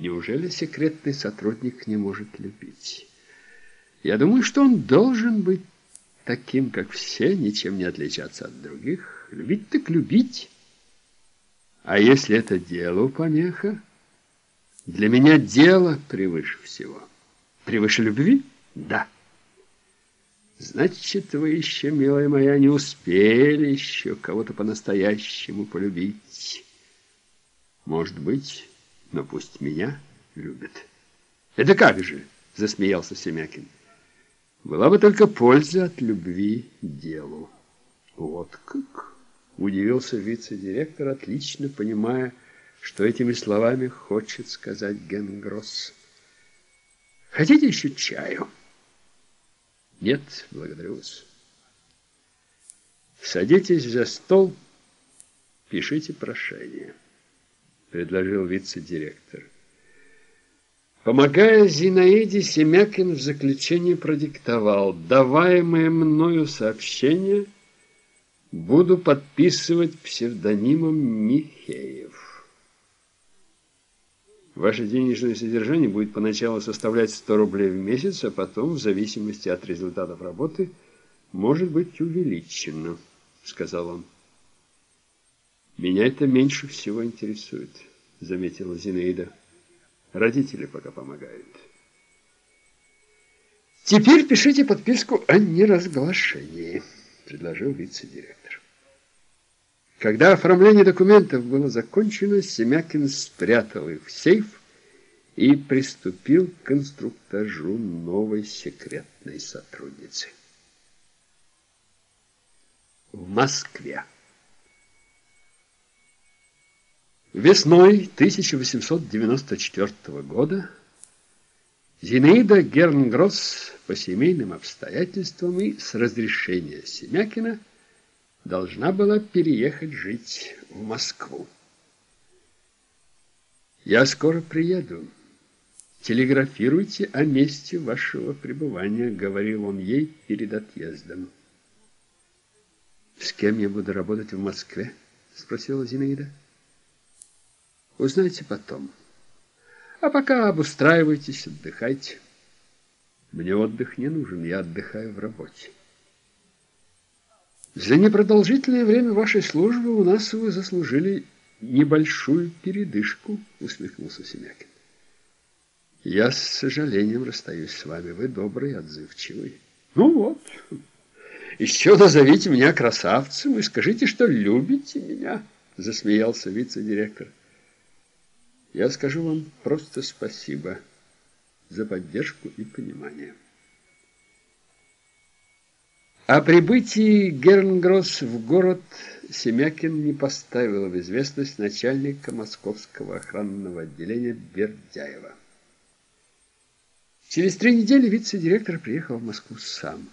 Неужели секретный сотрудник не может любить? Я думаю, что он должен быть таким, как все, ничем не отличаться от других. Любить так любить. А если это делу помеха? Для меня дело превыше всего. Превыше любви? Да. Значит, вы еще, милая моя, не успели еще кого-то по-настоящему полюбить. Может быть, но пусть меня любят. Это как же? Засмеялся Семякин. Была бы только польза от любви делу. Вот как? Удивился вице-директор, отлично понимая, что этими словами хочет сказать Генгросс. Хотите еще чаю? Нет, благодарю вас. Садитесь за стол, пишите прошение, предложил вице-директор. Помогая Зинаиде, Семякин в заключении продиктовал «Даваемое мною сообщение буду подписывать псевдонимом Михеев». Ваше денежное содержание будет поначалу составлять 100 рублей в месяц, а потом, в зависимости от результатов работы, может быть увеличено, сказал он. Меня это меньше всего интересует, заметила Зинаида. Родители пока помогают. Теперь пишите подписку о неразглашении, предложил вице-директор. Когда оформление документов было закончено, Семякин спрятал их в сейф и приступил к конструктажу новой секретной сотрудницы. В Москве. Весной 1894 года Зинаида Гернгросс по семейным обстоятельствам и с разрешения Семякина должна была переехать жить в Москву. «Я скоро приеду. Телеграфируйте о месте вашего пребывания», — говорил он ей перед отъездом. «С кем я буду работать в Москве?» — спросила Зинаида. Узнаете потом. А пока обустраивайтесь, отдыхайте. Мне отдых не нужен, я отдыхаю в работе. За непродолжительное время вашей службы у нас вы заслужили небольшую передышку, усмехнулся Семякин. Я с сожалением расстаюсь с вами. Вы добрый, отзывчивый. Ну вот, еще назовите меня красавцем и скажите, что любите меня, засмеялся вице-директор. Я скажу вам просто спасибо за поддержку и понимание. О прибытии Гернгросс в город Семякин не поставил в известность начальника московского охранного отделения Бердяева. Через три недели вице-директор приехал в Москву сам.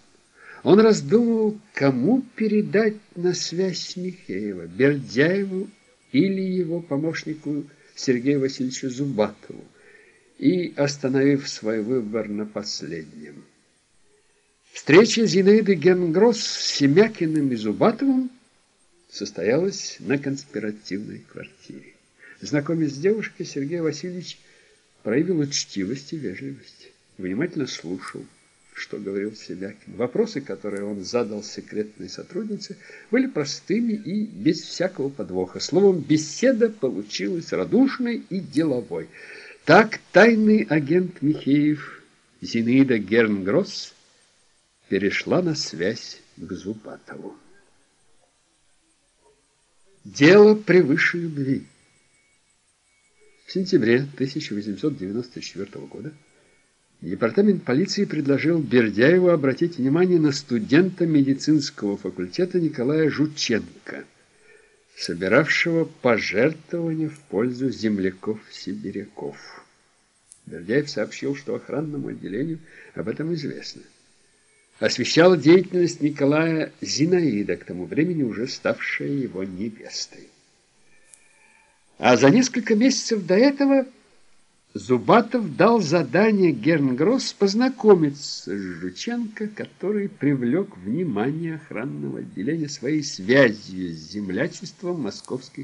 Он раздумывал, кому передать на связь Михеева, Бердяеву или его помощнику Сергею Васильевичу Зубатову и остановив свой выбор на последнем. Встреча Зинаиды Генгросс с Семякиным и Зубатовым состоялась на конспиративной квартире. Знакомясь с девушкой, Сергей Васильевич проявил учтивость и вежливость, внимательно слушал что говорил Семякин. Вопросы, которые он задал секретной сотруднице, были простыми и без всякого подвоха. Словом, беседа получилась радушной и деловой. Так тайный агент Михеев Зинаида Гернгросс перешла на связь к Зубатову. Дело превыше любви. В сентябре 1894 года Департамент полиции предложил Бердяеву обратить внимание на студента медицинского факультета Николая Жученко, собиравшего пожертвования в пользу земляков-сибиряков. Бердяев сообщил, что охранному отделению об этом известно. Освещала деятельность Николая Зинаида, к тому времени уже ставшая его невестой. А за несколько месяцев до этого Зубатов дал задание Гернгросс познакомиться с Жученко, который привлек внимание охранного отделения своей связью с землячеством московских